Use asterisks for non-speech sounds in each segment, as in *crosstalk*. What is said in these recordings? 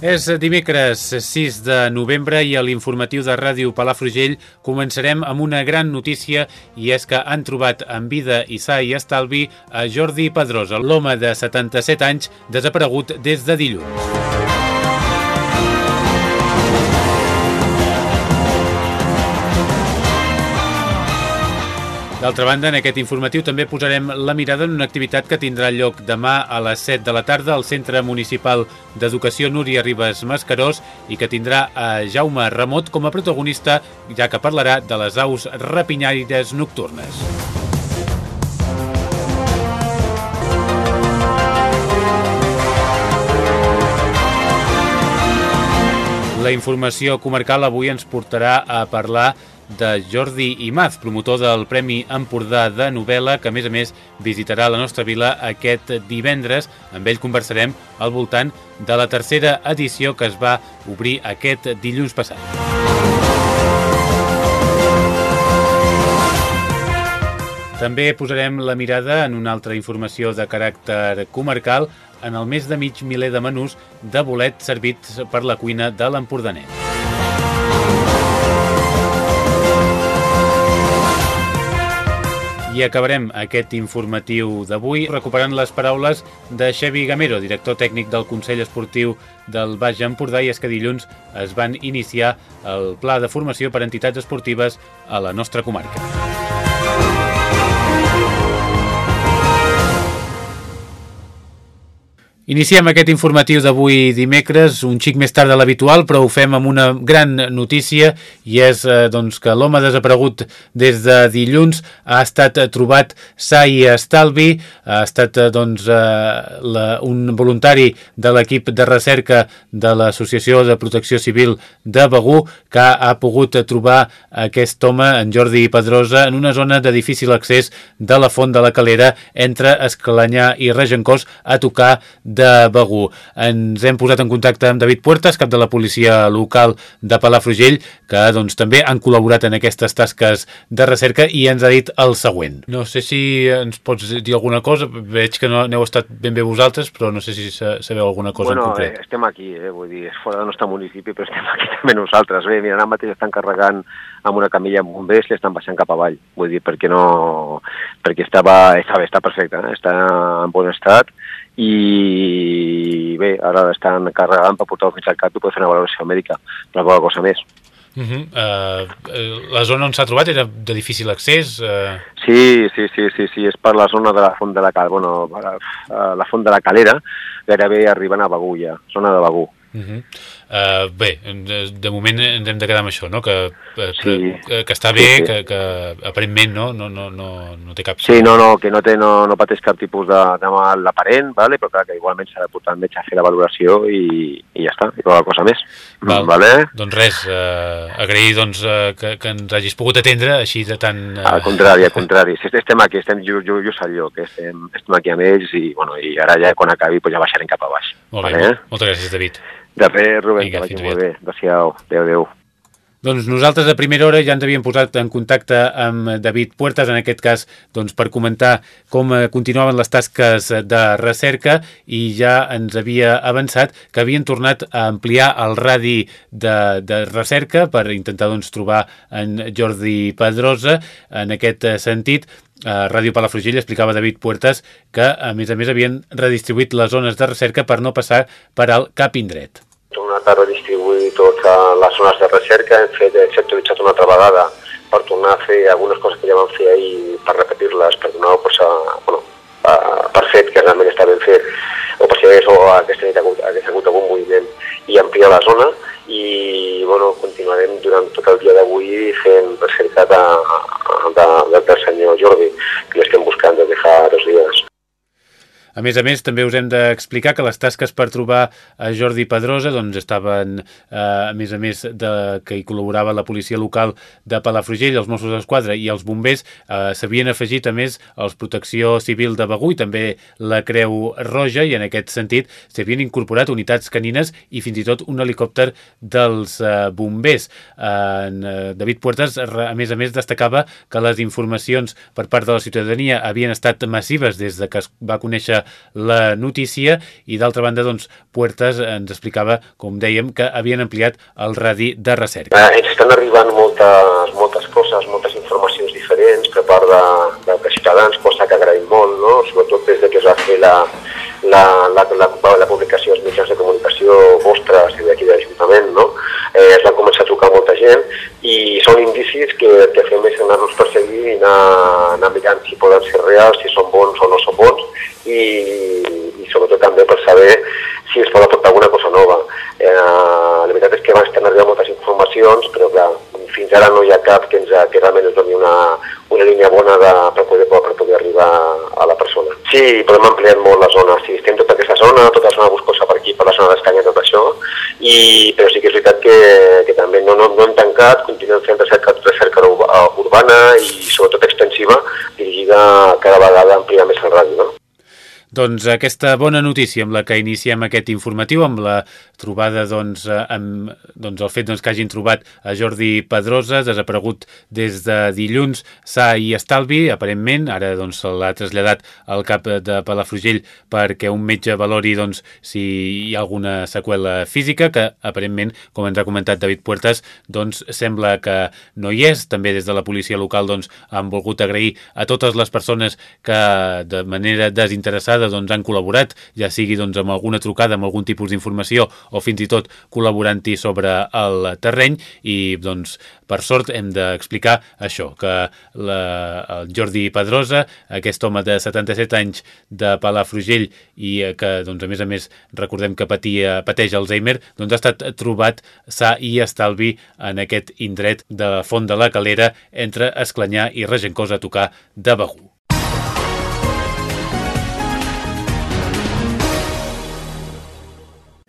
És dimecres 6 de novembre i a l'informatiu de Ràdio Palafrugell començarem amb una gran notícia i és que han trobat en vida i sa i estalvi a Jordi Pedrosa, l'home de 77 anys desaparegut des de dilluns. D'altra banda, en aquest informatiu també posarem la mirada en una activitat que tindrà lloc demà a les 7 de la tarda al Centre Municipal d'Educació Núria Ribes Mascarós i que tindrà a Jaume Ramot com a protagonista, ja que parlarà de les aus rapinyaires nocturnes. La informació comarcal avui ens portarà a parlar de Jordi Imaz, promotor del Premi Empordà de novel·la, que a més a més visitarà la nostra vila aquest divendres. Amb ell conversarem al voltant de la tercera edició que es va obrir aquest dilluns passat. També posarem la mirada en una altra informació de caràcter comarcal en el més de mig miler de menús de bolet servits per la cuina de l'Empordanet. I acabarem aquest informatiu d'avui recuperant les paraules de Xevi Gamero, director tècnic del Consell Esportiu del Baix Empordà, i és que dilluns es van iniciar el pla de formació per entitats esportives a la nostra comarca. Iniciem aquest informatiu d'avui dimecres, un xic més tard de l'habitual, però ho fem amb una gran notícia i és eh, doncs, que l'home desaparegut des de dilluns ha estat trobat sa i estalvi, ha estat eh, doncs, eh, la, un voluntari de l'equip de recerca de l'Associació de Protecció Civil de Begú que ha pogut trobar aquest home, en Jordi Pedrosa, en una zona de difícil accés de la Font de la Calera entre Escalanyà i Regencós a tocar de de Begú. Ens hem posat en contacte amb David Puertas, cap de la policia local de Palafrugell, que doncs, també han col·laborat en aquestes tasques de recerca i ens ha dit el següent. No sé si ens pots dir alguna cosa, veig que no n'heu estat ben bé vosaltres, però no sé si sabeu alguna cosa bueno, en concret. Eh, estem aquí, eh, vull dir, és fora del nostre municipi, però estem aquí també nosaltres. Bé, mira, ara mateix estan carregant amb una camilla amb bombers i estan baixant cap avall, vull dir, perquè no... perquè estava, estava, està perfecte, eh? està en bon estat i bé, ara estan carregant per portar-ho fins al cap i poder fer una valoració mèdica, però poca cosa més. Uh -huh. uh, la zona on s'ha trobat era de difícil accés? Uh... Sí, sí, sí, sí, sí, és per la zona de la Font de la Cal, bueno, la, la Font de la Calera, gairebé arribant a Begú ja, zona de Begú. Uh -huh. Uh, bé, de moment ens hem de quedar amb això, no? que, sí. que, que està bé, sí, sí. Que, que aparentment no, no, no, no, no té cap... Sí, no, no, que no, té, no, no pateix cap tipus de, de mal aparent, vale? però clar, que igualment s'ha de portar el metge a fer la valoració i, i ja està, i qualque cosa més. Val. Vale? Doncs res, uh, agrair doncs, uh, que, que ens hagis pogut atendre així de tan... Uh... Al contrari, al contrari. Si estem aquí, estem jo, jo, jo jo, que estem, estem aquí amb ells i, bueno, i ara ja quan acabi pues ja baixarem cap a baix. Molt bé, vale? moltes gràcies, David. De res, Rubén, Vinga, que vagi molt bé. Adéu-siau. Adéu, adéu. Doncs nosaltres a primera hora ja ens havíem posat en contacte amb David Puertas, en aquest cas doncs, per comentar com eh, continuaven les tasques de recerca i ja ens havia avançat que havien tornat a ampliar el radi de, de recerca per intentar doncs, trobar en Jordi Pedrosa. En aquest eh, sentit, a Ràdio Palafrugell explicava David Puertas que, a més a més, havien redistribuït les zones de recerca per no passar per al cap indret. Tornat a redistribuir totes les zones de recerca, hem fet, hem sectoritzat una altra vegada per tornar a fer algunes coses que ja vam fer ahir, per repetir-les, per donar pues, a, bueno, a, per fet que realment està ben fet, o per si hagués, o aquesta nit hagut, hagués hagut algun moviment i ampliar la zona i bueno, continuarem durant tot el dia d'avui fent recerca de, de, de, del senyor Jordi, que l'estem buscant des de fa dos dies. A més a més, també us hem d'explicar que les tasques per trobar a Jordi Pedrosa doncs, estaven, eh, a més a més, de, que hi col·laborava la policia local de Palafrugell, els Mossos d'Esquadra i els bombers, eh, s'havien afegit, a més, els Protecció Civil de Begú i també la Creu Roja, i en aquest sentit s'havien incorporat unitats canines i fins i tot un helicòpter dels eh, bombers. Eh, en, eh, David Puertas, a més a més, destacava que les informacions per part de la ciutadania havien estat massives des de que es va conèixer la notícia i d'altra banda doncs Puertas ens explicava, com dèiem, que havien ampliat el radi de recerca. Eh, estan arribant moltes, moltes coses, moltes informacions diferents per part de, de, de ciutadans, cosa que agraïm molt, no? sobretot des de que es va fer la, la, la, la, la publicació als mitjans de comunicació vostres i d'aquí de l'Ajuntament, no? eh, es van començar a trucar molta gent i són indicis que el que fem és anar-nos perseguir i anar, anar mirant si poden ser reals, si són bons o no són bons i, i sobretot també per saber si es pot aportar alguna cosa nova. Eh, la veritat és que van estar arribant moltes informacions, però clar, fins ara no hi ha cap que, ens, que realment ens doni una, una línia bona de, per, poder, per poder arribar a la persona. Sí, podem ampliar molt la zona, sí, estem tota aquesta zona, tota la zona boscosa per aquí, per la zona d'Escanya, tot això, i, però sí que és veritat que, que també no, no, no hem tancat, continuem fent recerca, recerca urbana i sobretot extensiva, dirigida cada vegada a ampliar més el ràdio, no? Doncs aquesta bona notícia amb la que iniciem aquest informatiu, amb la trobada, doncs, amb doncs, el fet doncs, que hagin trobat a Jordi Pedrosa, desaparegut des de dilluns, sa i estalvi, aparentment, ara doncs, l'ha traslladat al cap de Palafrugell perquè un metge valori doncs, si hi ha alguna seqüela física, que aparentment, com ens ha comentat David Puertas, doncs, sembla que no hi és. També des de la policia local doncs, han volgut agrair a totes les persones que de manera desinteressada vegada doncs, han col·laborat, ja sigui doncs, amb alguna trucada, amb algun tipus d'informació o fins i tot col·laborant-hi sobre el terreny i doncs, per sort hem d'explicar això, que la, el Jordi Pedrosa, aquest home de 77 anys de Palafrugell i que doncs, a més a més recordem que patia, pateix Alzheimer, doncs ha estat trobat sa i estalvi en aquest indret de Font de la Calera entre Esclanyà i Regencós a tocar de Begú.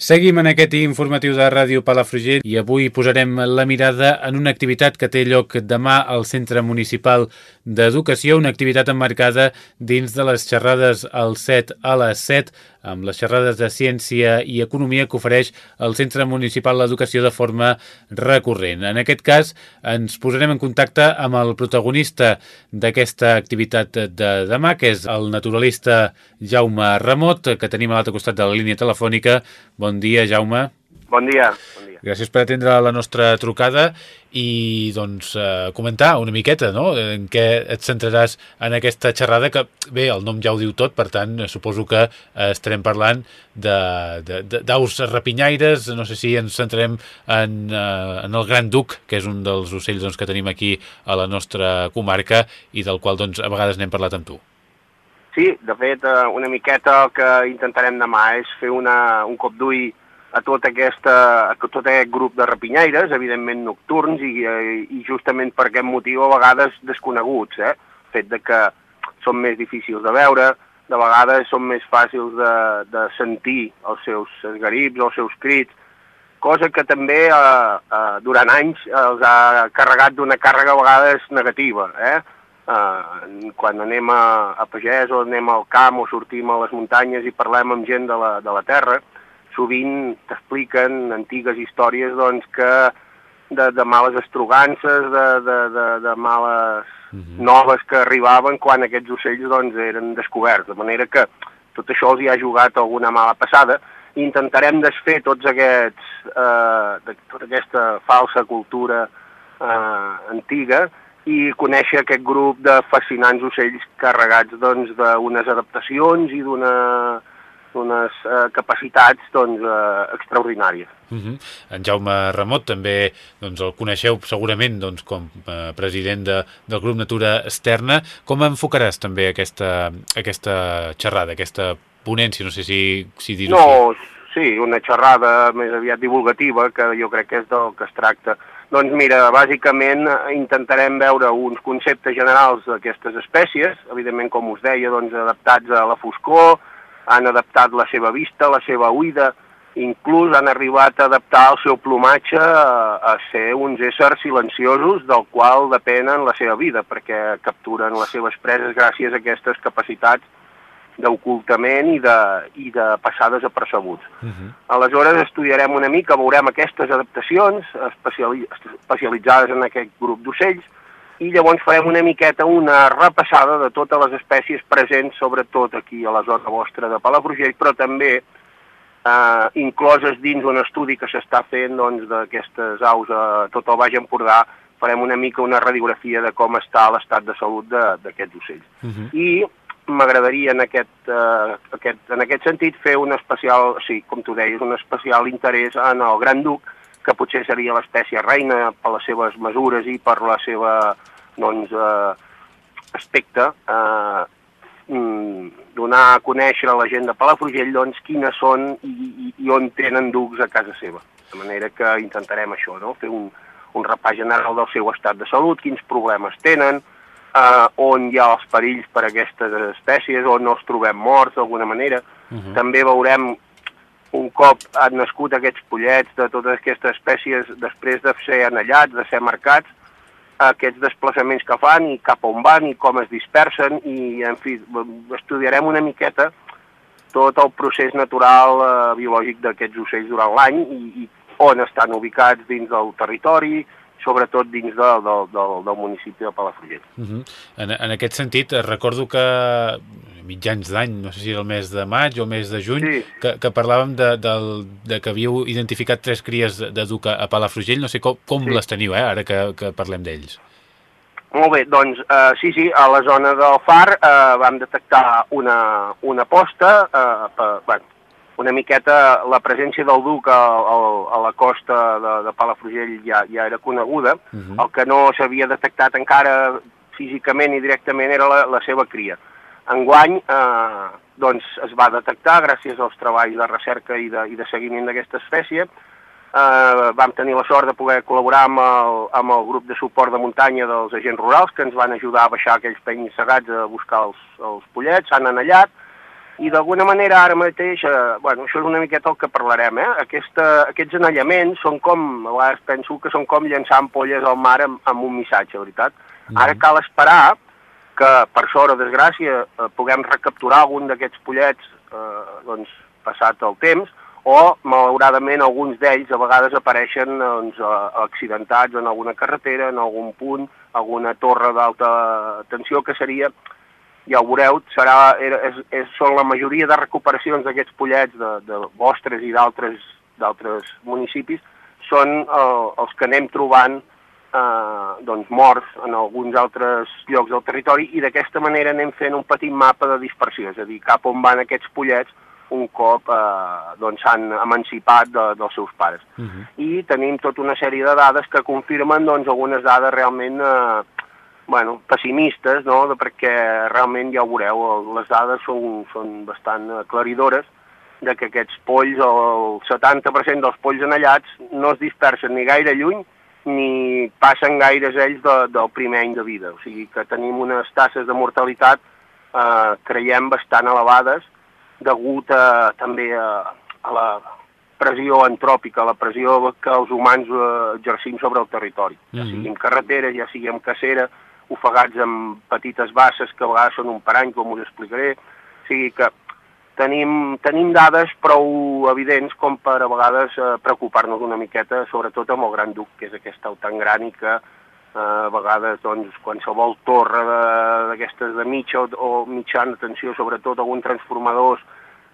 Seguim en aquest informatiu de Ràdio Palafrugell i avui posarem la mirada en una activitat que té lloc demà al Centre Municipal d'Educació, una activitat emmarcada dins de les xerrades al 7 a les 7 amb les xerrades de ciència i economia que ofereix el Centre Municipal d'Educació de forma recurrent. En aquest cas, ens posarem en contacte amb el protagonista d'aquesta activitat de demà, que és el naturalista Jaume Ramot, que tenim a l'altre costat de la línia telefònica. Bon dia, Jaume. Bon dia. Bon dia. Gràcies per atendre la nostra trucada i doncs eh, comentar una miqueta no? en què et centraràs en aquesta xerrada que, bé, el nom ja ho diu tot, per tant, suposo que eh, estarem parlant d'aus rapinyaires, no sé si ens centrarem en, eh, en el Gran Duc, que és un dels ocells doncs, que tenim aquí a la nostra comarca i del qual doncs, a vegades n'hem parlat amb tu. Sí, de fet, eh, una miqueta el que intentarem demà és fer una, un cop d'ull a tot, aquesta, a tot aquest grup de rapinyaires, evidentment nocturns, i, i justament per aquest motiu a vegades desconeguts, eh? fet de que són més difícils de veure, de vegades són més fàcils de, de sentir els seus esgarips, els seus crits, cosa que també eh, eh, durant anys els ha carregat d'una càrrega a vegades negativa. Eh? Eh, quan anem a, a pagès o anem al camp o sortim a les muntanyes i parlem amb gent de la, de la terra, sovint t'expliquen antigues històries doncs, que de, de males estrogances, de, de, de, de males uh mhm. -huh. noves que arribaven quan aquests ocells doncs, eren descoberts. De manera que tot això els hi ha jugat alguna mala passada. Intentarem desfer tots aquests, eh, de, tota aquesta falsa cultura eh, antiga i conèixer aquest grup de fascinants ocells carregats doncs, d'unes adaptacions i d'una unes eh, capacitats doncs, eh, extraordinàries. Uh mhm. -huh. En Jaume Ramot també doncs, el coneixeu segurament doncs, com eh, president de, del grup Natura Externa. Com enfocaràs també aquesta, aquesta xerrada, aquesta ponència, no sé si, si dir-ho no, sí, una xerrada més aviat divulgativa, que jo crec que és del que es tracta. Doncs mira, bàsicament eh, intentarem veure uns conceptes generals d'aquestes espècies, evidentment, com us deia, doncs, adaptats a la foscor, han adaptat la seva vista, la seva uïda, inclús han arribat a adaptar el seu plomatge a, a ser uns éssers silenciosos del qual depenen la seva vida, perquè capturen les seves preses gràcies a aquestes capacitats d'ocultament i, de, i de passar desapercebuts. Uh -huh. Aleshores estudiarem una mica, veurem aquestes adaptacions especiali especialitzades en aquest grup d'ocells i llavors farem una miqueta una repassada de totes les espècies presents, sobretot aquí a la zona vostra de Palafrugell, però també eh, incloses dins un estudi que s'està fent doncs, d'aquestes doncs, aus a tot el Baix Empordà, farem una mica una radiografia de com està l'estat de salut d'aquests ocells. Uh -huh. I m'agradaria en, aquest, eh, aquest, en aquest sentit fer un especial, sí, com tu deies, un especial interès en el Gran Duc, que potser seria l'espècie reina per les seves mesures i per la seva doncs, eh, aspecte. Eh, Mm, donar a conèixer a la gent de Palafrugell doncs, quines són i, i, i on tenen ducs a casa seva. De manera que intentarem això, no? fer un, un repàs general del seu estat de salut, quins problemes tenen, eh, on hi ha els perills per a aquestes espècies, on no els trobem morts d'alguna manera. Uh -huh. També veurem un cop han nascut aquests pollets de totes aquestes espècies després de ser anellats, de ser marcats, aquests desplaçaments que fan i cap on van i com es dispersen i, en fi, estudiarem una miqueta tot el procés natural eh, biològic d'aquests ocells durant l'any i, i on estan ubicats dins del territori, sobretot dins de, de, de, del municipi de Palafrugell. Uh -huh. en, en aquest sentit, eh, recordo que mitjans d'any, no sé si era el mes de maig o el mes de juny, sí. que, que parlàvem de, de, de que havíeu identificat tres cries de duc a Palafrugell, no sé com, com sí. les teniu, eh, ara que, que parlem d'ells. Molt bé, doncs uh, sí, sí, a la zona del far uh, vam detectar una, una posta, uh, per, bueno, una miqueta la presència del duc a, a, a la costa de, de Palafrugell ja, ja era coneguda, uh mhm. -huh. el que no s'havia detectat encara físicament i directament era la, la seva cria. Enguany eh, doncs es va detectar gràcies als treballs de recerca i de, i de seguiment d'aquesta espècie. Eh, vam tenir la sort de poder col·laborar amb el, amb el grup de suport de muntanya dels agents rurals que ens van ajudar a baixar aquells penyis segats a buscar els, els pollets, s'han anellat, i d'alguna manera ara mateix, eh, bueno, això és una miqueta el que parlarem, eh? Aquesta, aquests anellaments són com, a vegades penso que són com llançar ampolles al mar amb, amb un missatge, veritat? Mm. Ara cal esperar que, per sort o desgràcia, eh, puguem recapturar algun d'aquests pollets eh, doncs, passat el temps, o, malauradament, alguns d'ells a vegades apareixen doncs, accidentats en alguna carretera, en algun punt, alguna torre d'alta tensió, que seria ja ho veureu, serà, és, és, són la majoria de recuperacions d'aquests pollets de, de vostres i d'altres municipis, són eh, els que anem trobant eh, doncs, morts en alguns altres llocs del territori i d'aquesta manera anem fent un petit mapa de dispersió, és a dir, cap on van aquests pollets un cop eh, doncs, s'han doncs, emancipat de, dels seus pares. Uh -huh. I tenim tota una sèrie de dades que confirmen doncs, algunes dades realment eh, bueno, pessimistes, no? de perquè realment ja ho veureu, les dades són, són bastant aclaridores de que aquests polls, el 70% dels polls anellats, no es dispersen ni gaire lluny ni passen gaires ells de, del primer any de vida. O sigui que tenim unes tasses de mortalitat, eh, creiem, bastant elevades, degut a, també a, a la pressió antròpica, la pressió que els humans eh, exercim sobre el territori, mm -hmm. ja sigui en carretera, ja sigui en cacera, ofegats amb petites basses que a vegades són un parany, com us explicaré. O sigui que tenim, tenim dades prou evidents com per a vegades eh, preocupar-nos una miqueta, sobretot amb el Gran Duc, que és aquesta au tan gran i que eh, a vegades doncs, qualsevol torre d'aquestes de, de mitja o, o mitjana tensió, sobretot algun transformadors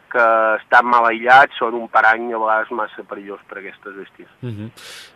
que estan mal aïllats, són un parany a vegades massa perillós per aquestes bèsties. Mhm. -huh.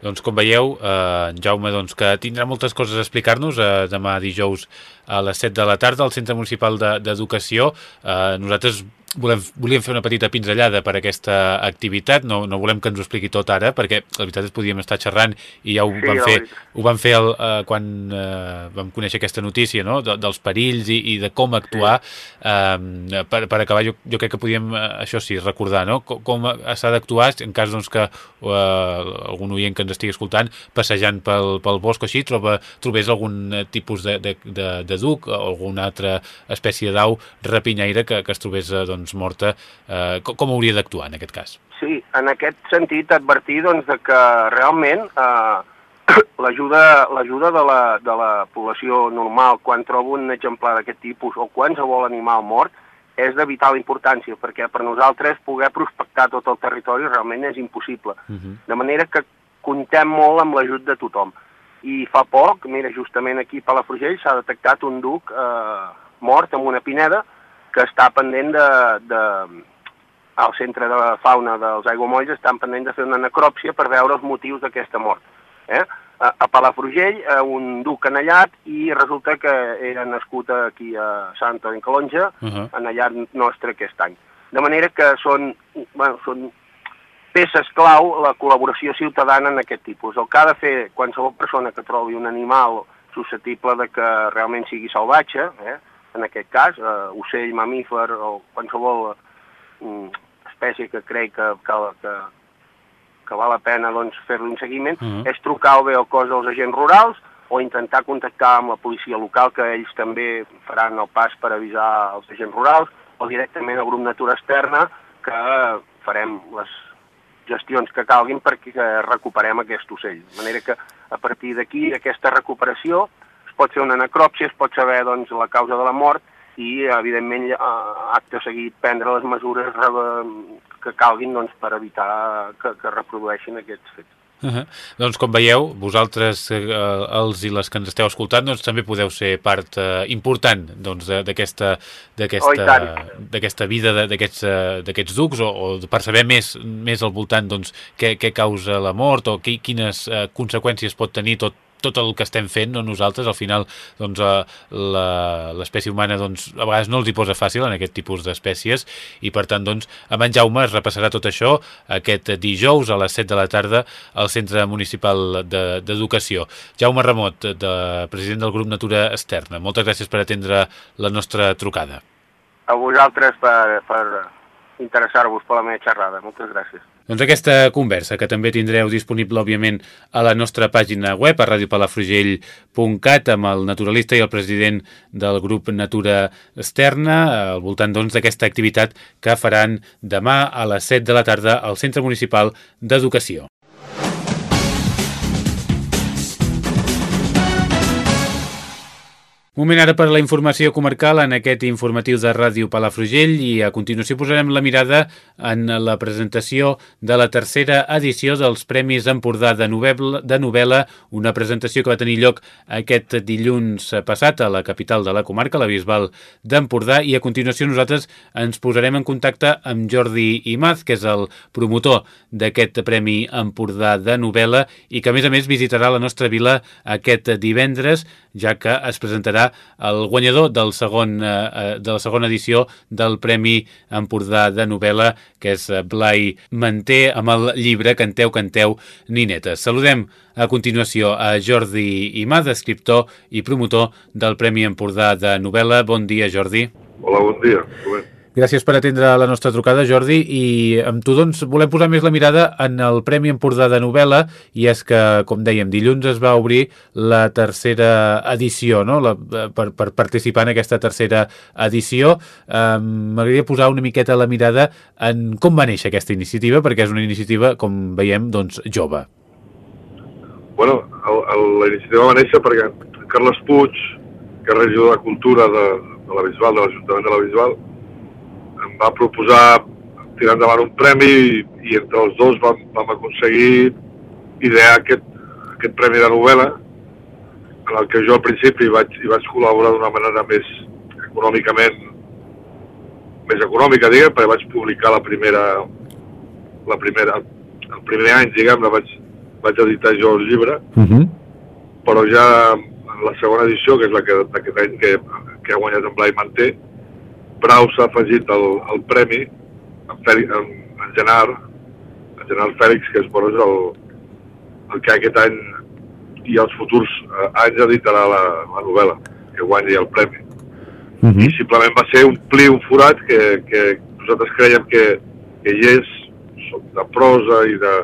Doncs com veieu, eh, Jaume, doncs, que tindrà moltes coses a explicar-nos eh, demà dijous a les 7 de la tarda al Centre Municipal d'Educació. De, eh, nosaltres volem, volíem fer una petita pinzellada per aquesta activitat, no, no volem que ens ho expliqui tot ara, perquè la veritat és que podíem estar xerrant i ja ho sí, vam fer, ho vam fer el, uh, quan uh, vam conèixer aquesta notícia no? de, dels perills i, i de com actuar sí. uh, per, per acabar jo, jo crec que podíem, uh, això sí, recordar no? com, com s'ha d'actuar en cas doncs, que uh, algun oient que ens estigui escoltant passejant pel, pel bosc o així troba, trobés algun tipus de, de, de, de duc o alguna altra espècie d'au rapinyaire que, que es trobés uh, doncs, morta, eh, com, com hauria d'actuar en aquest cas? Sí, en aquest sentit advertir doncs, de que realment eh, *clears throat* l'ajuda de, la, de la població normal quan troba un exemplar d'aquest tipus o qualsevol animal mort és de vital importància, perquè per nosaltres poder prospectar tot el territori realment és impossible. Uh -huh. De manera que comptem molt amb l'ajut de tothom. I fa poc, mira, justament aquí a Palafrugell s'ha detectat un duc eh, mort amb una pineda que està pendent de, de al centre de la fauna dels aiguamolls estan pendents de fer una necròpsia per veure els motius d'aquesta mort. Eh? A, a Palafrugell, eh, un duc anellat, i resulta que era nascut aquí a Sant Antoni Calonja, uh -huh. anellat nostre aquest any. De manera que són, bueno, són peces clau la col·laboració ciutadana en aquest tipus. El que ha de fer qualsevol persona que trobi un animal susceptible de que realment sigui salvatge, eh, en aquest cas, eh, ocell, mamífer o qualsevol eh, espècie que crec que, que, que, que val la pena doncs, fer-li un seguiment, mhm. -huh. és trucar o bé al cos dels agents rurals o intentar contactar amb la policia local, que ells també faran el pas per avisar els agents rurals, o directament al grup Natura Externa, que farem les gestions que calguin perquè recuperem aquest ocell. De manera que a partir d'aquí, aquesta recuperació, pot ser una necròpsia, es pot saber doncs, la causa de la mort i, evidentment, acte seguit prendre les mesures que calguin doncs, per evitar que, que reprodueixin aquests fets. Uh -huh. Doncs com veieu, vosaltres, eh, els i les que ens esteu escoltant, doncs també podeu ser part eh, important doncs, d'aquesta d'aquesta vida d'aquests ducs o, o per saber més més al voltant doncs, què, què causa la mort o qui, quines eh, conseqüències pot tenir tot, tot el que estem fent, no nosaltres, al final doncs, eh, l'espècie humana doncs, a vegades no els hi posa fàcil en aquest tipus d'espècies i per tant doncs, amb en Jaume es repassarà tot això aquest dijous a les 7 de la tarda al Centre Municipal d'Educació. De, Jaume Ramot, de, president del grup Natura Externa, moltes gràcies per atendre la nostra trucada. A vosaltres per, per interessar-vos per la meva xerrada. Moltes gràcies. Doncs aquesta conversa, que també tindreu disponible, òbviament, a la nostra pàgina web, a radiopalafrugell.cat, amb el naturalista i el president del grup Natura Externa, al voltant doncs, d'aquesta doncs, activitat que faran demà a les 7 de la tarda al Centre Municipal d'Educació. Moment ara per la informació comarcal en aquest informatiu de Ràdio Palafrugell i a continuació posarem la mirada en la presentació de la tercera edició dels Premis Empordà de novel·la, de novel·la una presentació que va tenir lloc aquest dilluns passat a la capital de la comarca, la Bisbal d'Empordà i a continuació nosaltres ens posarem en contacte amb Jordi Imaz, que és el promotor d'aquest Premi Empordà de novel·la i que a més a més visitarà la nostra vila aquest divendres ja que es presentarà el guanyador del segon, eh, eh, de la segona edició del Premi Empordà de novel·la, que és eh, Blai Manté, amb el llibre Canteu, canteu, ninetes. Saludem a continuació a Jordi Imad, escriptor i promotor del Premi Empordà de novel·la. Bon dia, Jordi. Hola, bon dia. Bon. Gràcies per atendre la nostra trucada, Jordi, i amb tu doncs volem posar més la mirada en el Premi Empordà de novel·la, i és que, com dèiem, dilluns es va obrir la tercera edició, no?, la, per, per participar en aquesta tercera edició. Um, M'agradaria posar una miqueta la mirada en com va néixer aquesta iniciativa, perquè és una iniciativa, com veiem, doncs, jove. Bueno, el, el, la iniciativa va néixer perquè Carles Puig, que és regidor de Cultura de, de la Bisbal, de l'Ajuntament de la Bisbal, em va proposar tirar endavant un premi i, i entre els dos vam, vam aconseguir idear aquest, aquest premi de novel·la en el que jo al principi vaig, hi vaig col·laborar d'una manera més econòmicament més econòmica, diguem, perquè vaig publicar la primera la primera, el primer any, diguem, la vaig, vaig editar jo el llibre, uh mhm. -huh. però ja en la segona edició, que és la que d'aquest any que, que ha guanyat en Blai Manté, Brau s'ha afegit el, el premi en, Fèlix, en, en Genard, en Genard Fèlix, que és, bueno, és el, el que aquest any i els futurs eh, anys editarà la, la novel·la, que guanyi el premi. Uh I -huh. simplement va ser omplir un forat que, que nosaltres creiem que, que hi és, de prosa i de,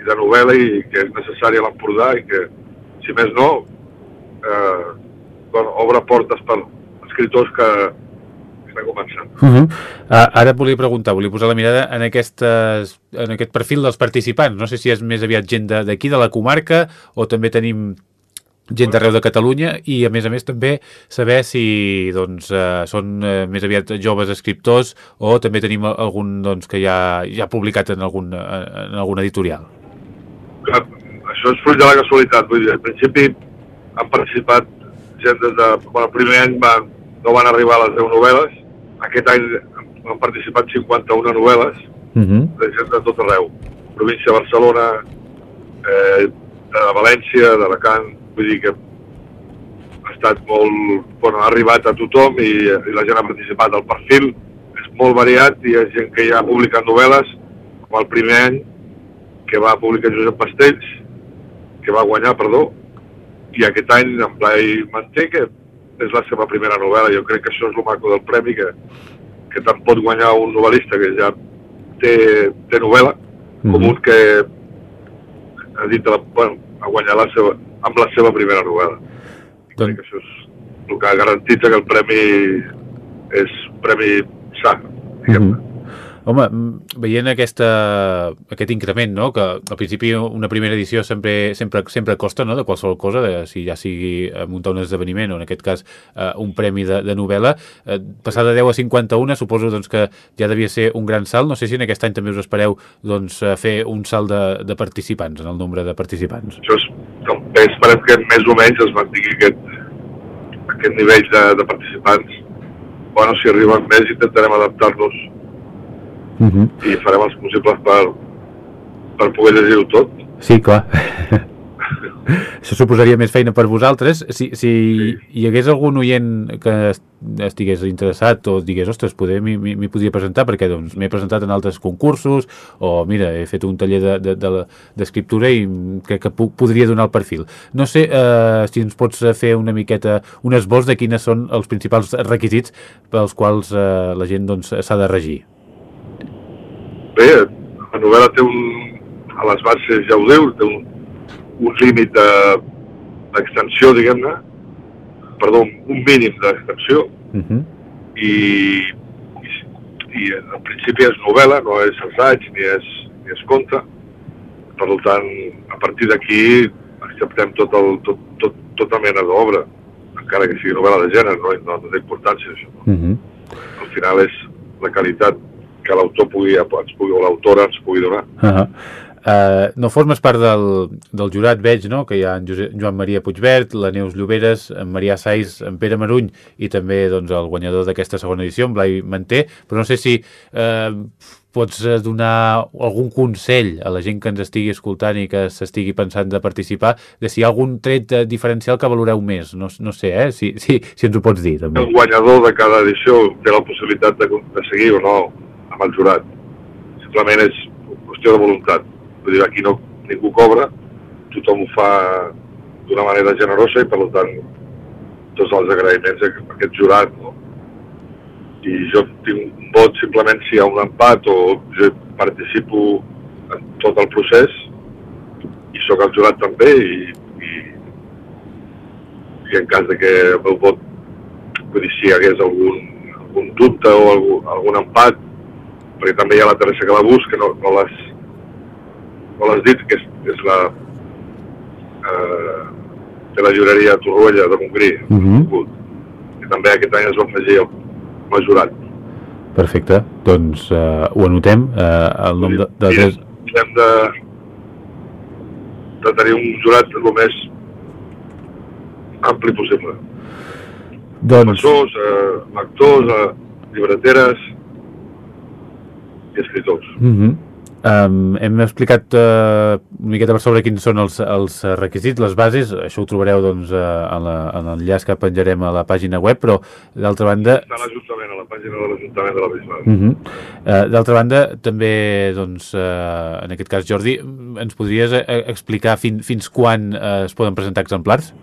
i de novel·la i que és necessari a l'Empordà i que, si més no, eh, bueno, obre portes per escriptors que, començant. Uh -huh. uh, ara et volia preguntar, volia posar la mirada en, aquestes, en aquest perfil dels participants. No sé si és més aviat gent de- d'aquí, de, de la comarca, o també tenim gent d'arreu de Catalunya i a més a més també saber si doncs, eh, són eh, més aviat joves escriptors o també tenim algun doncs, que ja, ja ha publicat en algun, en algun editorial. Clar, això és fruit de la casualitat. Vull dir, al principi han participat gent des de... Bueno, el primer any van, no van arribar a les 10 novel·les. Aquest any han participat 51 novel·les Uh -huh. de gent de tot arreu. Província de Barcelona, eh, de València, d'Alacant, vull dir que ha estat molt... Bueno, ha arribat a tothom i, i la gent ha participat. El perfil és molt variat, hi ha gent que ja ha publicat novel·les, com el primer any, que va publicar Josep Pastells, que va guanyar, perdó, i aquest any en Blai Manté, que és la seva primera novel·la. Jo crec que això és el maco del premi, que, que tant pot guanyar un novel·lista que ja té, té novel·la, com Mhm. un que ha dit la, bueno, ha guanyat la seva, amb la seva primera novel·la. Doncs- crec que això és el que garantitza que el premi és un premi sa, diguem-ne. Mhm. Home, mm, veient aquesta, aquest increment, no? que al principi una primera edició sempre, sempre, sempre costa no? de qualsevol cosa, de, si ja sigui eh, muntar un esdeveniment o en aquest cas eh, un premi de, de novel·la, eh, passar de 10 a 51 suposo doncs, que ja devia ser un gran salt. No sé si en aquest any també us espereu doncs, fer un salt de, de participants, en el nombre de participants. Això és, també esperem que més o menys es mantingui aquest, aquest nivell de, de participants. Bueno, si arriben més intentarem adaptar-nos Uh -huh. i farem els possibles per, per poder llegir-ho tot. Sí, clar. *laughs* Això suposaria més feina per vosaltres. Si, si hi hagués algun oient que est- estigués interessat o digués, ostres, poder m'hi podria presentar perquè doncs, m'he presentat en altres concursos o mira, he fet un taller d'escriptura de, de, d'escriptura i crec que puc, podria donar el perfil. No sé eh, si ens pots fer una miqueta un esbós de quines són els principals requisits pels quals eh, la gent doncs, s'ha de regir. Bé, la novel·la té un... a les bases ja ho diu, té un, un límit de- d'extensió, diguem-ne, perdó, un mínim d'extensió, Uh -huh. i, i, i en principi és novel·la, no és assaig ni és, ni és conte. Per tant, a partir d'aquí acceptem tot el, tot, tot, tota mena d'obra, encara que sigui novel·la de gènere, no, no, no té importància això. No? Uh -huh. Al final és la qualitat que l'autor pugui, ens pugui, o l'autora ens pugui donar. Uh -huh. Uh, no formes part del, del jurat, veig, no?, que hi ha en Josep, Joan Maria Puigvert, la Neus Lloberes, en Marià Saiz, en Pere Maruny i també doncs, el guanyador d'aquesta segona edició, en Blai Manté, però no sé si uh, pots eh, donar algun consell a la gent que ens estigui escoltant i que s'estigui pensant de participar, de si hi ha algun tret eh, diferencial que valoreu més, no, no sé, eh? si, si, si ens ho pots dir, també. El guanyador de cada edició té la possibilitat de, de seguir o no amb el jurat. Simplement és qüestió de voluntat. Vull dir, aquí no, ningú cobra, tothom ho fa d'una manera generosa i, per tant, tots els agraïments a aquest jurat, no? I jo tinc un vot simplement si hi ha un empat o jo participo en tot el procés i sóc el jurat també i, i, i en cas de que el meu vot vull dir, si hi hagués algun, algun dubte o algun, algun empat, perquè també hi ha la Teresa Calabús, que no, no l'has no l'has dit, que és, és la eh, de la llibreria Torroella de Montgrí, Mhm. que també aquest any es va afegir el, el jurat. Perfecte, doncs uh, ho anotem, uh, el nom de, de I tres... hem de, de tenir un jurat el més ampli possible. Doncs, Professors, eh, actors, eh, llibreteres i escriptors. mm -hmm. Um, hem explicat uh, una miqueta per sobre quins són els, els requisits, les bases, això ho trobareu doncs, uh, en l'enllaç que penjarem a la pàgina web, però d'altra banda... Està a l'Ajuntament, a la pàgina de l'Ajuntament de la Bisbal. Uh -huh. uh, d'altra banda, també, doncs, uh, en aquest cas, Jordi, ens podries explicar fin, fins quan uh, es poden presentar exemplars?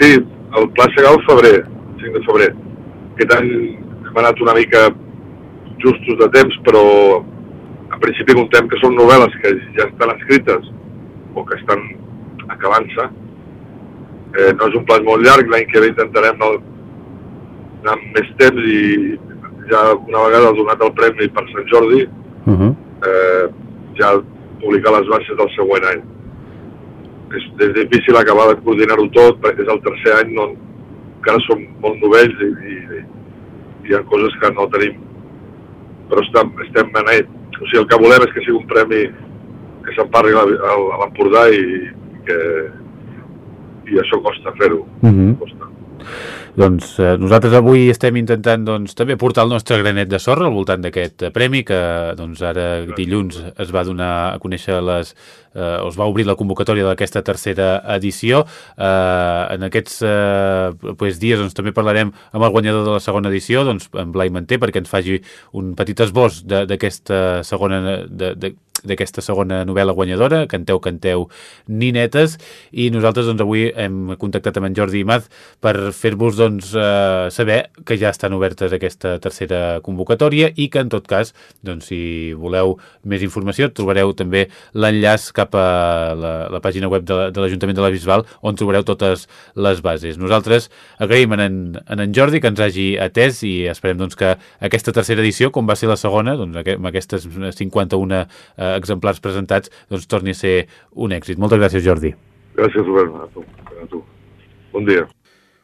Sí, el Pla Segal febrer, 5 de febrer. Aquest any hem anat una mica justos de temps, però en principi contem que són novel·les que ja estan escrites o que estan acabant-se. Eh, no és un pla molt llarg, l'any que ve intentarem no, anar amb més temps i ja una vegada donat el premi per Sant Jordi, uh -huh. eh, ja publicar les bases del següent any. És, és difícil acabar de coordinar-ho tot perquè és el tercer any, no, encara som molt novells i, i, i hi ha coses que no tenim però estem, estem en, o sigui, el que volem és que sigui un premi que se'n parli a l'Empordà i, que i això costa fer-ho. Mhm. -huh. costa. Doncs eh, nosaltres avui estem intentant doncs, també portar el nostre granet de sorra al voltant d'aquest premi que doncs, ara dilluns es va donar a conèixer les, eh, es va obrir la convocatòria d'aquesta tercera edició. Eh, en aquests eh, pues, dies doncs, també parlarem amb el guanyador de la segona edició, doncs, en Blai Manté, perquè ens faci un petit esbós d'aquesta segona de, de, d'aquesta segona novel·la guanyadora, Canteu, canteu, ninetes, i nosaltres doncs, avui hem contactat amb en Jordi Imaz per fer-vos doncs, eh, saber que ja estan obertes aquesta tercera convocatòria i que en tot cas, doncs, si voleu més informació, trobareu també l'enllaç cap a la, la pàgina web de, de l'Ajuntament de la Bisbal on trobareu totes les bases. Nosaltres agraïm en en, en, Jordi que ens hagi atès i esperem doncs, que aquesta tercera edició, com va ser la segona, doncs, amb aquestes 51 eh, exemplars presentats doncs, torni a ser un èxit. Moltes gràcies, Jordi. Gràcies, Robert. A tu. A tu. Bon dia.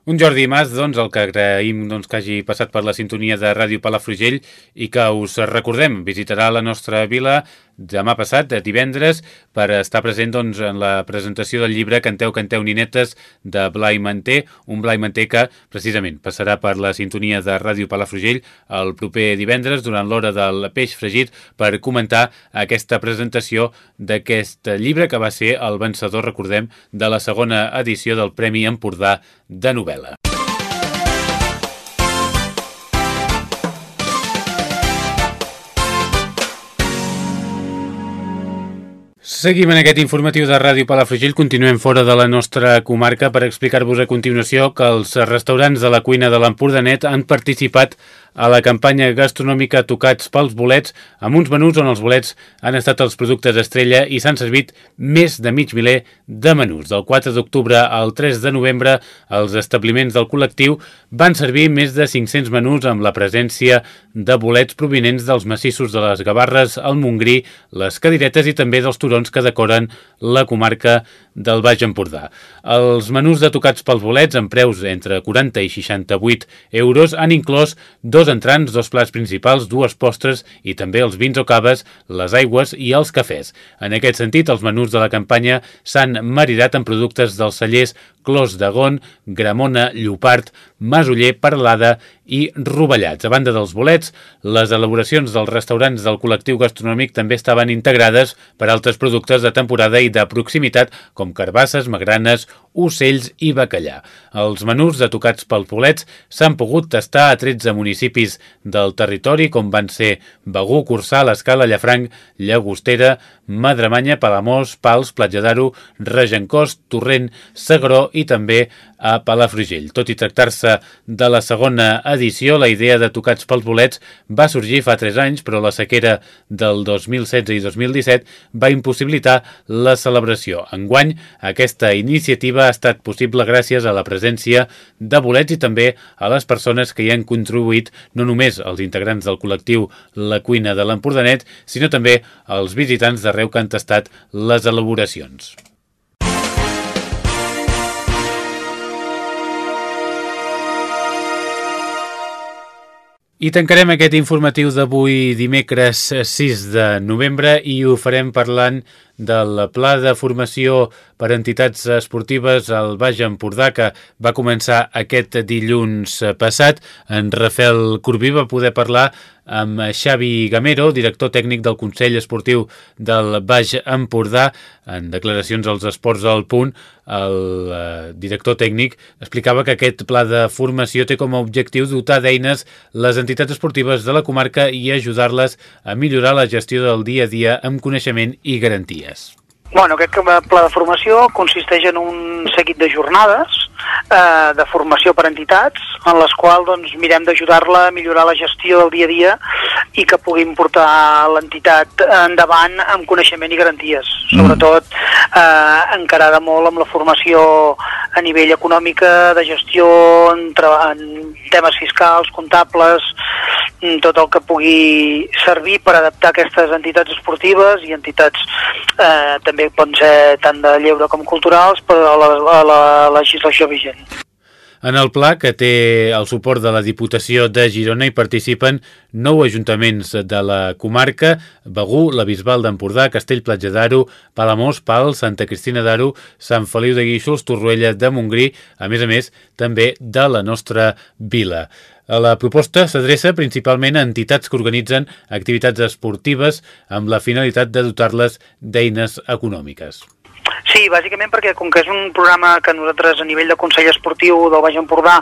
Un Jordi Mas, doncs, el que agraïm doncs, que hagi passat per la sintonia de Ràdio Palafrugell i que us recordem, visitarà la nostra vila demà passat, divendres, per estar present doncs, en la presentació del llibre Canteu, canteu, ninetes, de Blai Manté, un Blai Manté que, precisament, passarà per la sintonia de Ràdio Palafrugell el proper divendres, durant l'hora del peix fregit, per comentar aquesta presentació d'aquest llibre que va ser el vencedor, recordem, de la segona edició del Premi Empordà de novel·la. Seguim en aquest informatiu de Ràdio Palafrugell. Continuem fora de la nostra comarca per explicar-vos a continuació que els restaurants de la cuina de l'Empordanet han participat a la campanya gastronòmica Tocats pels bolets, amb uns menús on els bolets han estat els productes estrella i s'han servit més de mig miler de menús. Del 4 d'octubre al 3 de novembre, els establiments del col·lectiu van servir més de 500 menús amb la presència de bolets provinents dels massissos de les Gavarres, el Montgrí, les Cadiretes i també dels turons que decoren la comarca del Baix Empordà. Els menús de tocats pels bolets, amb preus entre 40 i 68 euros, han inclòs dos dos entrants, dos plats principals, dues postres i també els vins o caves, les aigües i els cafès. En aquest sentit, els menús de la campanya s'han maridat amb productes dels cellers Clos d'Agon, Gramona, Llopart, Masoller, Parlada i Rovellats. A banda dels bolets, les elaboracions dels restaurants del col·lectiu gastronòmic també estaven integrades per altres productes de temporada i de proximitat com carbasses, magranes, ocells i bacallà. Els menús de tocats pels bolets s'han pogut tastar a 13 municipis del territori com van ser Begú, Cursà, l'Escala, Llafranc, Llagostera, Madremanya, Palamós, Pals, Platja d'Aro, Regencós, Torrent, Segró també a Palafrugell. Tot i tractar-se de la segona edició, la idea de Tocats pels bolets va sorgir fa 3 anys, però la sequera del 2016 i 2017 va impossibilitar la celebració. Enguany, aquesta iniciativa ha estat possible gràcies a la presència de bolets i també a les persones que hi han contribuït, no només els integrants del col·lectiu La Cuina de l'Empordanet, sinó també els visitants d'arreu que han tastat les elaboracions. I tancarem aquest informatiu d'avui dimecres 6 de novembre i ho farem parlant del pla de formació per entitats esportives al Baix Empordà que va començar aquest dilluns passat. En Rafael Corbí va poder parlar amb Xavi Gamero, director tècnic del Consell Esportiu del Baix Empordà. En declaracions als Esports al Punt, el eh, director tècnic explicava que aquest pla de formació té com a objectiu dotar d'eines les entitats esportives de la comarca i ajudar-les a millorar la gestió del dia a dia amb coneixement i Bueno, aquest pla de formació consisteix en un seguit de jornades eh, de formació per entitats en les quals doncs, mirem d'ajudar-la a millorar la gestió del dia a dia i que puguin portar l'entitat endavant amb coneixement i garanties. Mm. Sobretot eh, encarada molt amb la formació a nivell econòmica, de gestió, en, en temes fiscals, comptables, mm, tot el que pugui servir per adaptar aquestes entitats esportives i entitats eh, també poden ser tant de lleure com culturals per a la, a la legislació vigent. En el pla, que té el suport de la Diputació de Girona, hi participen nou ajuntaments de la comarca, Begú, la Bisbal d'Empordà, Castell-Platja d'Aro, Palamós, Pal, Santa Cristina d'Aro, Sant Feliu de Guíxols, Torroella de Montgrí, a més a més, també de la nostra vila. La proposta s'adreça principalment a entitats que organitzen activitats esportives amb la finalitat de dotar-les d'eines econòmiques. Sí, bàsicament perquè com que és un programa que nosaltres a nivell de Consell Esportiu del Baix Empordà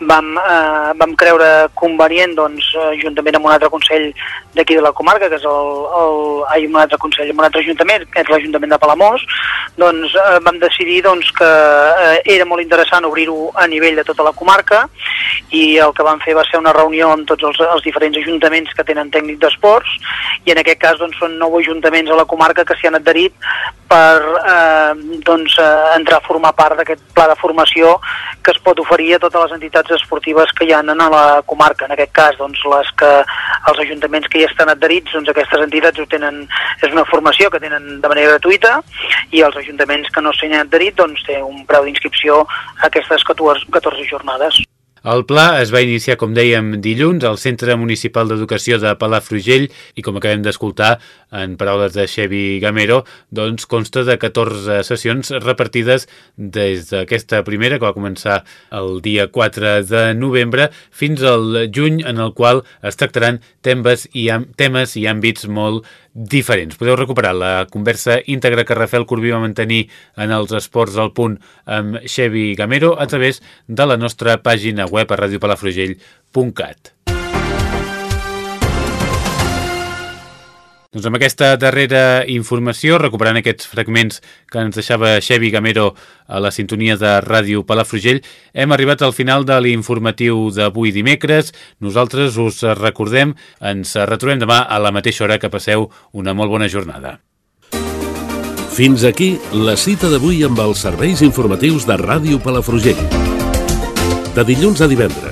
vam, eh, vam creure convenient doncs, eh, juntament amb un altre Consell d'aquí de la comarca, que és el, el, ai, un altre Consell, un altre Ajuntament, que és l'Ajuntament de Palamós, doncs eh, vam decidir doncs, que eh, era molt interessant obrir-ho a nivell de tota la comarca i el que vam fer va ser una reunió amb tots els, els diferents ajuntaments que tenen tècnic d'esports i en aquest cas doncs, són nou ajuntaments a la comarca que s'hi han adherit per eh, doncs, eh, entrar a formar part d'aquest pla de formació que es pot oferir a totes les entitats esportives que hi ha a la comarca. En aquest cas, doncs, les que, els ajuntaments que hi estan adherits, doncs aquestes entitats ho tenen, és una formació que tenen de manera gratuïta i els ajuntaments que no s'hi han adherit doncs, té un preu d'inscripció a aquestes 14, 14 jornades. El pla es va iniciar, com dèiem, dilluns al Centre Municipal d'Educació de Palafrugell i, com acabem d'escoltar, en paraules de Xevi Gamero, doncs consta de 14 sessions repartides des d'aquesta primera, que va començar el dia 4 de novembre, fins al juny, en el qual es tractaran temes i, temes i àmbits molt diferents. Podeu recuperar la conversa íntegra que Rafael Corbí va mantenir en els esports al punt amb Xevi Gamero a través de la nostra pàgina web a radiopalafrugell.cat. Doncs amb aquesta darrera informació, recuperant aquests fragments que ens deixava Xevi Gamero a la sintonia de Ràdio Palafrugell, hem arribat al final de l'informatiu d'avui dimecres. Nosaltres us recordem, ens retrobem demà a la mateixa hora que passeu una molt bona jornada. Fins aquí la cita d'avui amb els serveis informatius de Ràdio Palafrugell. De dilluns a divendres,